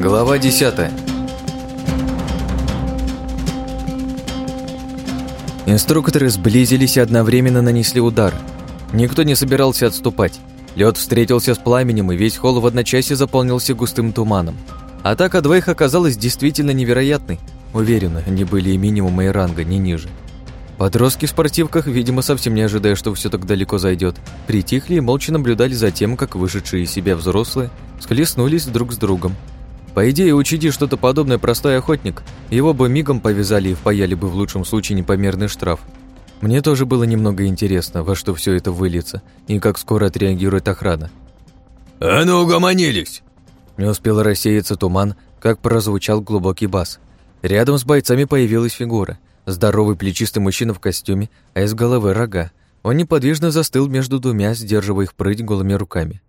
Глава 10 Инструкторы сблизились и одновременно нанесли удар. Никто не собирался отступать. Лед встретился с пламенем, и весь холл в одночасье заполнился густым туманом. Атака двоих оказалась действительно невероятной. Уверена, они были и минимума, и ранга, не ниже. Подростки в спортивках, видимо, совсем не ожидая, что все так далеко зайдет, притихли и молча наблюдали за тем, как вышедшие из себя взрослые схлестнулись друг с другом. По идее, учиди что-то подобное простой охотник, его бы мигом повязали и впаяли бы в лучшем случае непомерный штраф. Мне тоже было немного интересно, во что все это выльется и как скоро отреагирует охрана. «А ну, угомонились!» Не успел рассеяться туман, как прозвучал глубокий бас. Рядом с бойцами появилась фигура. Здоровый плечистый мужчина в костюме, а из головы рога. Он неподвижно застыл между двумя, сдерживая их прыть голыми руками.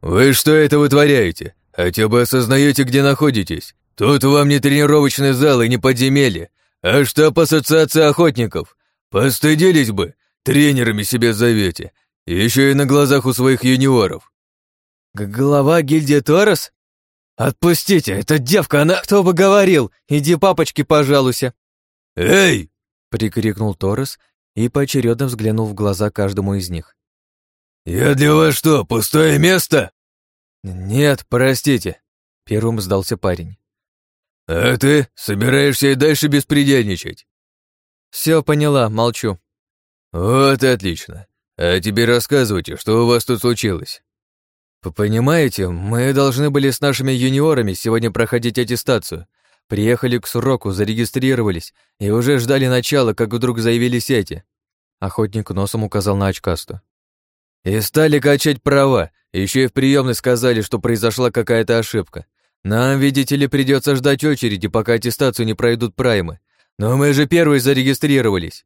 «Вы что это вытворяете? Хотя бы осознаете, где находитесь. Тут вам не тренировочный зал и не подземелье, а штаб ассоциации охотников. Постыдились бы, тренерами себе зовете, еще и на глазах у своих юниоров. Глава гильдии Торос? Отпустите, эта девка, она кто бы говорил, иди папочке пожалуйся. Эй! прикрикнул Торос и поочередно взглянул в глаза каждому из них. «Я для вас что, пустое место?» «Нет, простите», — первым сдался парень. «А ты собираешься и дальше беспредельничать?» Все поняла, молчу». «Вот и отлично. А теперь рассказывайте, что у вас тут случилось?» «Понимаете, мы должны были с нашими юниорами сегодня проходить аттестацию. Приехали к сроку, зарегистрировались и уже ждали начала, как вдруг заявились эти». Охотник носом указал на очкасту. И стали качать права, еще и в приемной сказали, что произошла какая-то ошибка. Нам, видите ли, придется ждать очереди, пока аттестацию не пройдут праймы. Но мы же первые зарегистрировались.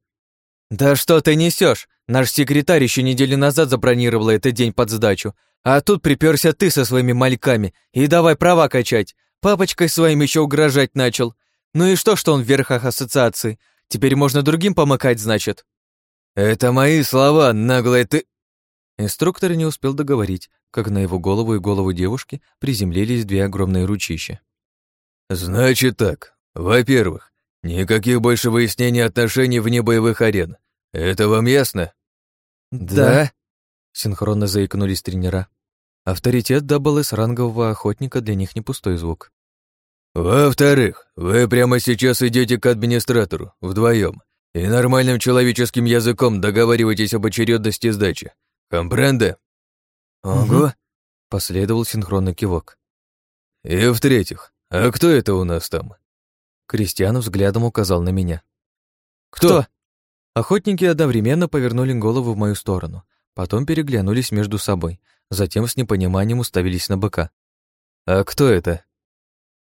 Да что ты несешь? Наш секретарь еще неделю назад забронировал этот день под сдачу. А тут приперся ты со своими мальками и давай права качать. Папочкой своим еще угрожать начал. Ну и что, что он в верхах ассоциации? Теперь можно другим помыкать, значит? Это мои слова, наглая ты... Инструктор не успел договорить, как на его голову и голову девушки приземлились две огромные ручища. «Значит так. Во-первых, никаких больше выяснений отношений вне боевых арен. Это вам ясно?» «Да», — синхронно заикнулись тренера. Авторитет ДБЛС рангового охотника для них не пустой звук. «Во-вторых, вы прямо сейчас идете к администратору, вдвоем, и нормальным человеческим языком договариваетесь об очередности сдачи. Компренде?» «Ого!» — последовал синхронный кивок. «И в-третьих, а кто это у нас там?» Кристиан взглядом указал на меня. «Кто?» Охотники одновременно повернули голову в мою сторону, потом переглянулись между собой, затем с непониманием уставились на быка. «А кто это?»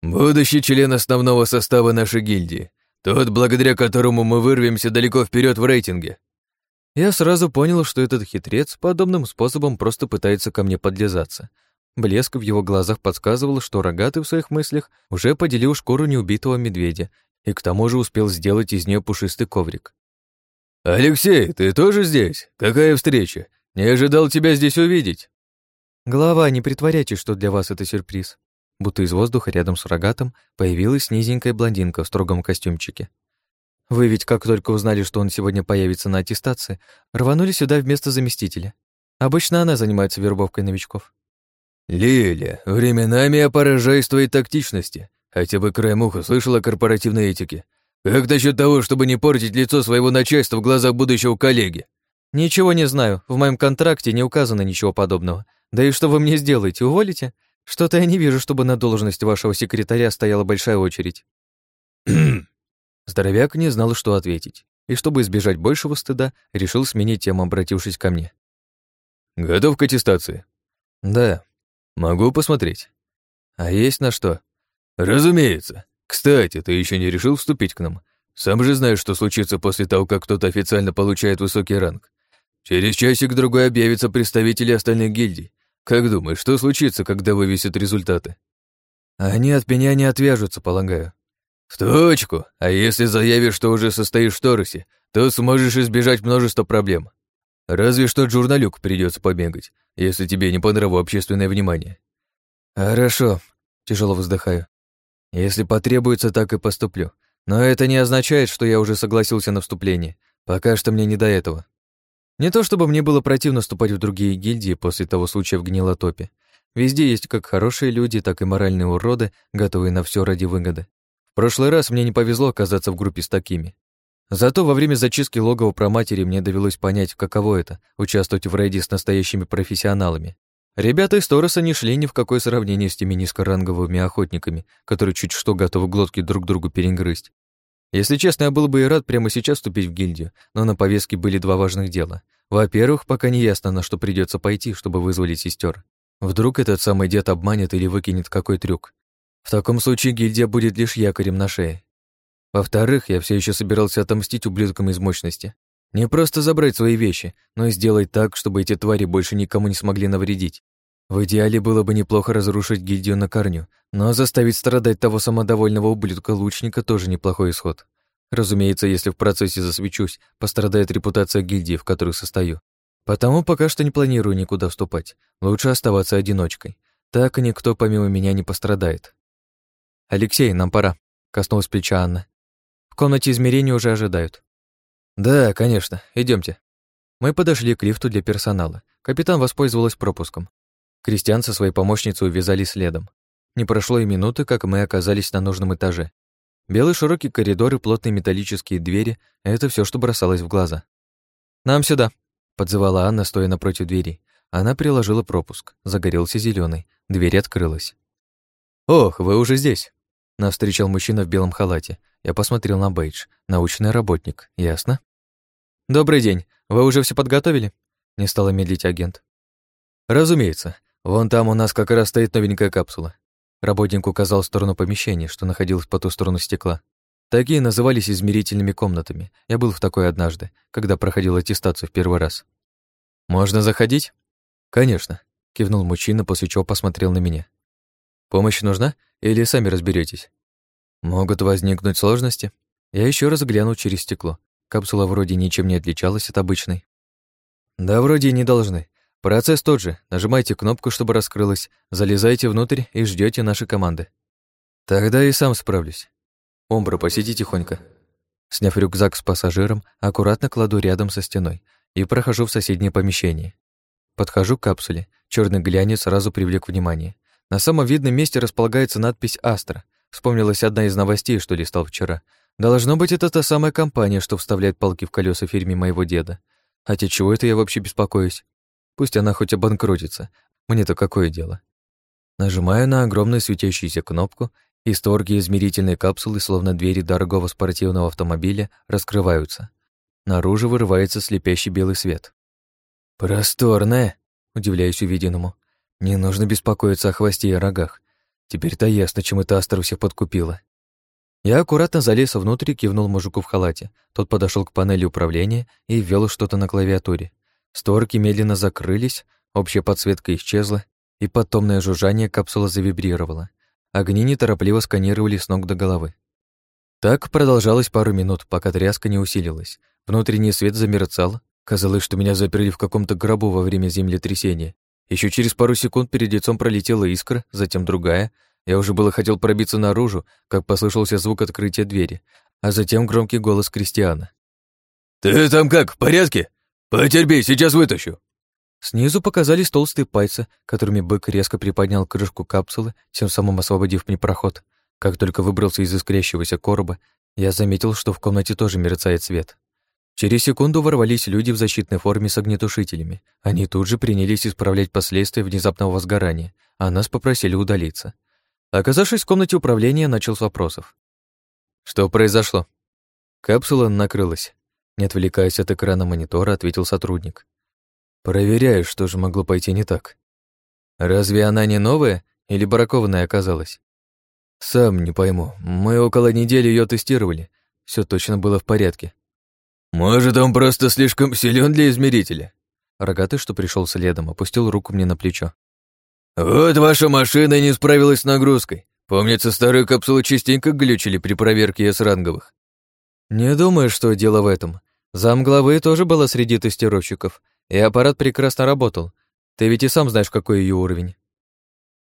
«Будущий член основного состава нашей гильдии, тот, благодаря которому мы вырвемся далеко вперед в рейтинге», я сразу понял, что этот хитрец подобным способом просто пытается ко мне подлизаться. Блеск в его глазах подсказывал, что рогатый в своих мыслях уже поделил шкуру неубитого медведя и к тому же успел сделать из нее пушистый коврик. «Алексей, ты тоже здесь? Какая встреча? Не ожидал тебя здесь увидеть». «Глава, не притворяйтесь, что для вас это сюрприз». Будто из воздуха рядом с рогатым появилась низенькая блондинка в строгом костюмчике. Вы ведь как только узнали, что он сегодня появится на аттестации, рванули сюда вместо заместителя. Обычно она занимается вербовкой новичков. «Лиля, временами я поражаюсь твоей тактичности. Хотя бы краем уха слышала о корпоративной этике. Как насчет того, чтобы не портить лицо своего начальства в глазах будущего коллеги?» «Ничего не знаю. В моем контракте не указано ничего подобного. Да и что вы мне сделаете, уволите? Что-то я не вижу, чтобы на должность вашего секретаря стояла большая очередь». Здоровяк не знал, что ответить, и чтобы избежать большего стыда, решил сменить тему, обратившись ко мне. «Готов к аттестации?» «Да». «Могу посмотреть». «А есть на что?» «Разумеется. Кстати, ты еще не решил вступить к нам. Сам же знаешь, что случится после того, как кто-то официально получает высокий ранг. Через часик-другой объявятся представители остальных гильдий. Как думаешь, что случится, когда вывесят результаты?» «Они от меня не отвяжутся, полагаю». «В точку. А если заявишь, что уже состоишь в Торусе, то сможешь избежать множества проблем. Разве что журналюк придется побегать, если тебе не по общественное внимание». «Хорошо. Тяжело вздыхаю. Если потребуется, так и поступлю. Но это не означает, что я уже согласился на вступление. Пока что мне не до этого. Не то чтобы мне было противно вступать в другие гильдии после того случая в Гнилотопе. Везде есть как хорошие люди, так и моральные уроды, готовые на все ради выгоды. Прошлый раз мне не повезло оказаться в группе с такими. Зато во время зачистки логова про матери мне довелось понять, каково это — участвовать в рейде с настоящими профессионалами. Ребята из Тороса не шли ни в какое сравнение с теми низкоранговыми охотниками, которые чуть что готовы глотки друг другу перегрызть. Если честно, я был бы и рад прямо сейчас вступить в гильдию, но на повестке были два важных дела. Во-первых, пока не ясно, на что придется пойти, чтобы вызволить сестер. Вдруг этот самый дед обманет или выкинет какой трюк. В таком случае гильдия будет лишь якорем на шее. Во-вторых, я все еще собирался отомстить ублюдкам из мощности. Не просто забрать свои вещи, но и сделать так, чтобы эти твари больше никому не смогли навредить. В идеале было бы неплохо разрушить гильдию на корню, но заставить страдать того самодовольного ублюдка-лучника тоже неплохой исход. Разумеется, если в процессе засвечусь, пострадает репутация гильдии, в которой состою. Потому пока что не планирую никуда вступать. Лучше оставаться одиночкой. Так никто помимо меня не пострадает. «Алексей, нам пора», — коснулась плеча Анна. «В комнате измерения уже ожидают». «Да, конечно, идемте. Мы подошли к лифту для персонала. Капитан воспользовалась пропуском. Кристиан со своей помощницей увязали следом. Не прошло и минуты, как мы оказались на нужном этаже. Белый широкий коридор и плотные металлические двери — это все, что бросалось в глаза. «Нам сюда», — подзывала Анна, стоя напротив двери. Она приложила пропуск. Загорелся зеленый. Дверь открылась. «Ох, вы уже здесь!» Нас встречал мужчина в белом халате. Я посмотрел на бейдж. Научный работник. Ясно? «Добрый день. Вы уже все подготовили?» Не стала медлить агент. «Разумеется. Вон там у нас как раз стоит новенькая капсула». Работник указал в сторону помещения, что находилось по ту сторону стекла. Такие назывались измерительными комнатами. Я был в такой однажды, когда проходил аттестацию в первый раз. «Можно заходить?» «Конечно», — кивнул мужчина, после чего посмотрел на меня. «Помощь нужна? Или сами разберетесь? Могут возникнуть сложности. Я еще раз глянул через стекло. Капсула вроде ничем не отличалась от обычной. Да, вроде и не должны. Процесс тот же. Нажимайте кнопку, чтобы раскрылась, залезайте внутрь и ждете нашей команды. Тогда и сам справлюсь. Омбра, посиди тихонько. Сняв рюкзак с пассажиром, аккуратно кладу рядом со стеной и прохожу в соседнее помещение. Подхожу к капсуле. Черный глянец сразу привлек внимание. На самом видном месте располагается надпись «Астра». Вспомнилась одна из новостей, что листал вчера. Должно быть, это та самая компания, что вставляет палки в колеса фирме моего деда. Хотя чего это я вообще беспокоюсь? Пусть она хоть обанкротится. Мне-то какое дело? Нажимаю на огромную светящуюся кнопку, и створки измерительной капсулы, словно двери дорогого спортивного автомобиля, раскрываются. Наружу вырывается слепящий белый свет. «Просторная!» — удивляюсь увиденному. Не нужно беспокоиться о хвосте и рогах. Теперь-то ясно, чем эта Астра всех подкупила. Я аккуратно залез внутрь и кивнул мужику в халате. Тот подошел к панели управления и ввел что-то на клавиатуре. Створки медленно закрылись, общая подсветка исчезла, и под томное жужжание капсула завибрировала. Огни неторопливо сканировали с ног до головы. Так продолжалось пару минут, пока тряска не усилилась. Внутренний свет замерцал. Казалось, что меня заперли в каком-то гробу во время землетрясения. Еще через пару секунд перед лицом пролетела искра, затем другая. Я уже было хотел пробиться наружу, как послышался звук открытия двери, а затем громкий голос Кристиана. «Ты там как, в порядке? Потерпи, сейчас вытащу!» Снизу показались толстые пальцы, которыми бык резко приподнял крышку капсулы, тем самым освободив мне проход. Как только выбрался из искрящегося короба, я заметил, что в комнате тоже мерцает свет. Через секунду ворвались люди в защитной форме с огнетушителями. Они тут же принялись исправлять последствия внезапного возгорания, а нас попросили удалиться. Оказавшись в комнате управления, начал с вопросов. «Что произошло?» Капсула накрылась. Не отвлекаясь от экрана монитора, ответил сотрудник. «Проверяю, что же могло пойти не так. Разве она не новая или бракованная оказалась?» «Сам не пойму. Мы около недели ее тестировали. Все точно было в порядке. «Может, он просто слишком силен для измерителя?» Рогатый, что пришел следом, опустил руку мне на плечо. «Вот ваша машина не справилась с нагрузкой. Помнится, старые капсулы частенько глючили при проверке С-ранговых». «Не думаю, что дело в этом. Замглавы тоже была среди тестировщиков, и аппарат прекрасно работал. Ты ведь и сам знаешь, какой ее уровень».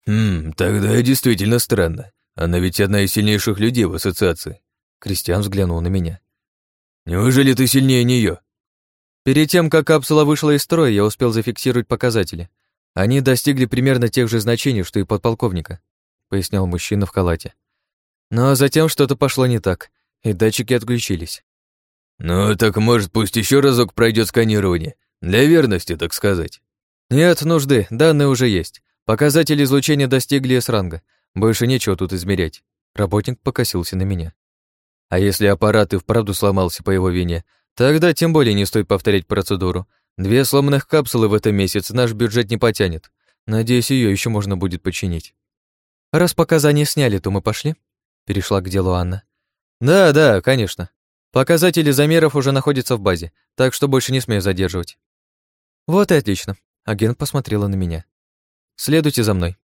Хм, тогда действительно странно. Она ведь одна из сильнейших людей в ассоциации. Кристиан взглянул на меня. Неужели ты сильнее нее? Перед тем, как капсула вышла из строя, я успел зафиксировать показатели. Они достигли примерно тех же значений, что и подполковника, пояснял мужчина в халате. Но затем что-то пошло не так, и датчики отключились. Ну, так может, пусть еще разок пройдет сканирование. Для верности, так сказать. Нет нужды, данные уже есть. Показатели излучения достигли С-ранга. Больше нечего тут измерять. Работник покосился на меня. А если аппарат и вправду сломался по его вине, тогда тем более не стоит повторять процедуру. Две сломанных капсулы в этом месяце наш бюджет не потянет. Надеюсь, ее еще можно будет починить. Раз показания сняли, то мы пошли? Перешла к делу Анна. Да, да, конечно. Показатели замеров уже находятся в базе, так что больше не смею задерживать. Вот и отлично. Агент посмотрела на меня. Следуйте за мной.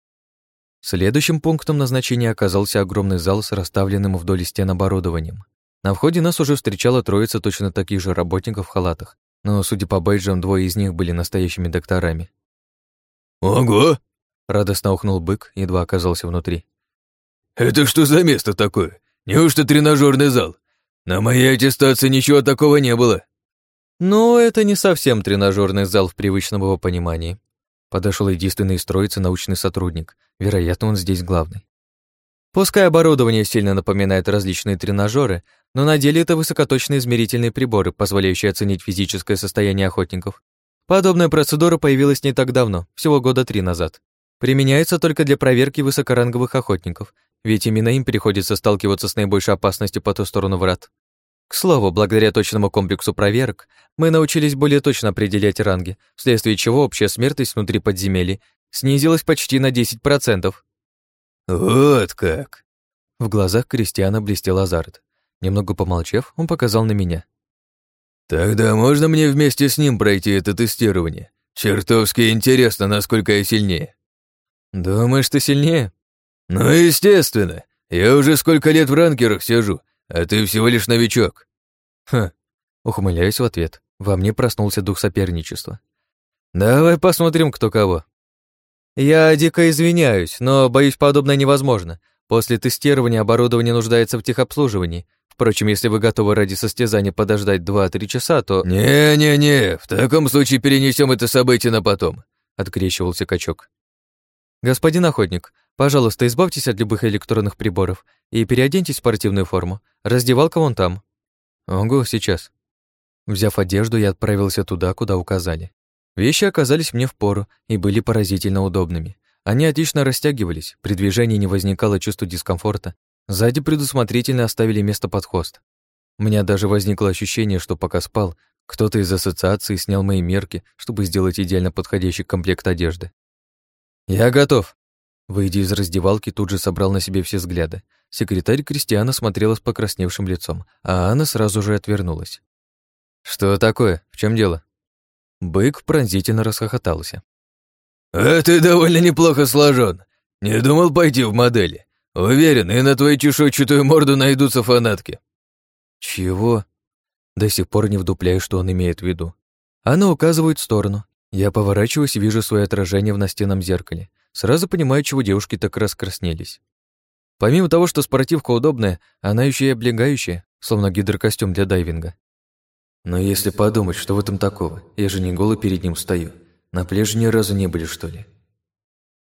Следующим пунктом назначения оказался огромный зал с расставленным вдоль стен оборудованием. На входе нас уже встречала троица точно таких же работников в халатах, но, судя по бейджам, двое из них были настоящими докторами. «Ого!» — радостно ухнул бык, едва оказался внутри. «Это что за место такое? Неужто тренажерный зал? На моей аттестации ничего такого не было». «Ну, это не совсем тренажерный зал в привычном его понимании», Подошел единственный из троицы научный сотрудник. Вероятно, он здесь главный. Пускай оборудование сильно напоминает различные тренажеры, но на деле это высокоточные измерительные приборы, позволяющие оценить физическое состояние охотников. Подобная процедура появилась не так давно, всего года три назад. Применяется только для проверки высокоранговых охотников, ведь именно им приходится сталкиваться с наибольшей опасностью по ту сторону врат. К слову, благодаря точному комплексу проверок, мы научились более точно определять ранги, вследствие чего общая смертность внутри подземелья снизилась почти на 10%. «Вот как!» В глазах Кристиана блестел азарт. Немного помолчав, он показал на меня. «Тогда можно мне вместе с ним пройти это тестирование? Чертовски интересно, насколько я сильнее». «Думаешь, ты сильнее?» «Ну, естественно. Я уже сколько лет в ранкерах сижу, а ты всего лишь новичок». «Ха». Ухмыляюсь в ответ. Во мне проснулся дух соперничества. «Давай посмотрим, кто кого». «Я дико извиняюсь, но, боюсь, подобное невозможно. После тестирования оборудование нуждается в техобслуживании. Впрочем, если вы готовы ради состязания подождать 2-3 часа, то...» «Не-не-не, в таком случае перенесем это событие на потом», — открещивался качок. «Господин охотник, пожалуйста, избавьтесь от любых электронных приборов и переоденьтесь в спортивную форму. Раздевалка вон там». «Ого, сейчас». Взяв одежду, я отправился туда, куда указали. Вещи оказались мне в пору и были поразительно удобными. Они отлично растягивались, при движении не возникало чувства дискомфорта. Сзади предусмотрительно оставили место под хвост. У меня даже возникло ощущение, что пока спал, кто-то из ассоциации снял мои мерки, чтобы сделать идеально подходящий комплект одежды. «Я готов!» Выйдя из раздевалки, тут же собрал на себе все взгляды. Секретарь Кристиана смотрела с покрасневшим лицом, а Анна сразу же отвернулась. «Что такое? В чем дело?» Бык пронзительно расхохотался. «А ты довольно неплохо сложен. Не думал пойти в модели. Уверен, и на твою чешуйчатую морду найдутся фанатки». «Чего?» До сих пор не вдупляю, что он имеет в виду. Она указывает в сторону. Я поворачиваюсь и вижу свое отражение в настенном зеркале. Сразу понимаю, чего девушки так раскраснелись. Помимо того, что спортивка удобная, она еще и облегающая, словно гидрокостюм для дайвинга. Но если подумать, что в этом такого, я же не голый перед ним стою. На пляже ни разу не были, что ли?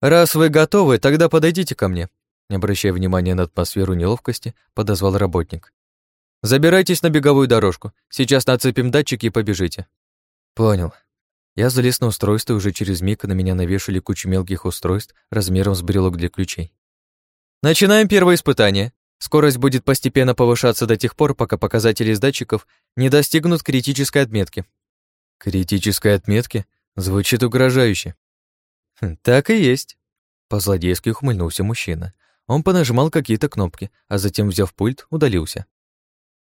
Раз вы готовы, тогда подойдите ко мне. Не обращая внимания на атмосферу неловкости, подозвал работник. Забирайтесь на беговую дорожку. Сейчас нацепим датчики и побежите. Понял. Я залез на устройство, и уже через миг на меня навешали кучу мелких устройств размером с брелок для ключей. Начинаем первое испытание. Скорость будет постепенно повышаться до тех пор, пока показатели из датчиков не достигнут критической отметки. Критической отметки? Звучит угрожающе. Хм, так и есть. По-злодейски ухмыльнулся мужчина. Он понажимал какие-то кнопки, а затем, взяв пульт, удалился.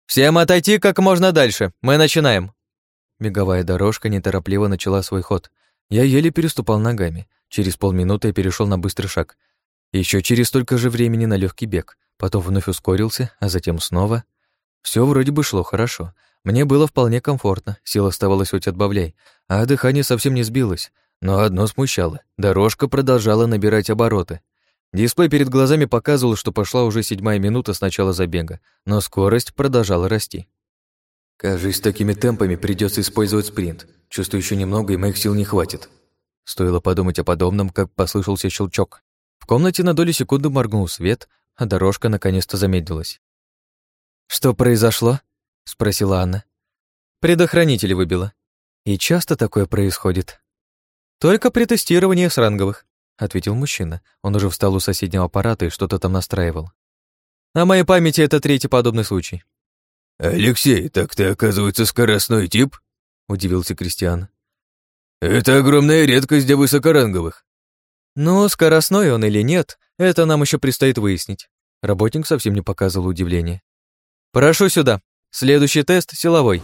«Всем отойти как можно дальше. Мы начинаем». Беговая дорожка неторопливо начала свой ход. Я еле переступал ногами. Через полминуты я перешел на быстрый шаг. Еще через столько же времени на легкий бег потом вновь ускорился, а затем снова. Все вроде бы шло хорошо. Мне было вполне комфортно, сил оставалось хоть отбавляй, а дыхание совсем не сбилось. Но одно смущало. Дорожка продолжала набирать обороты. Дисплей перед глазами показывал, что пошла уже седьмая минута с начала забега, но скорость продолжала расти. «Кажись, такими темпами придется использовать спринт. Чувствую, еще немного, и моих сил не хватит». Стоило подумать о подобном, как послышался щелчок. В комнате на долю секунды моргнул свет, а дорожка наконец-то замедлилась. «Что произошло?» — спросила Анна. «Предохранитель выбило. И часто такое происходит?» «Только при тестировании с ранговых», — ответил мужчина. Он уже встал у соседнего аппарата и что-то там настраивал. «На моей памяти это третий подобный случай». «Алексей, так ты, оказывается, скоростной тип?» — удивился Кристиан. «Это огромная редкость для высокоранговых». «Ну, скоростной он или нет, это нам еще предстоит выяснить». Работник совсем не показывал удивления. «Прошу сюда. Следующий тест — силовой».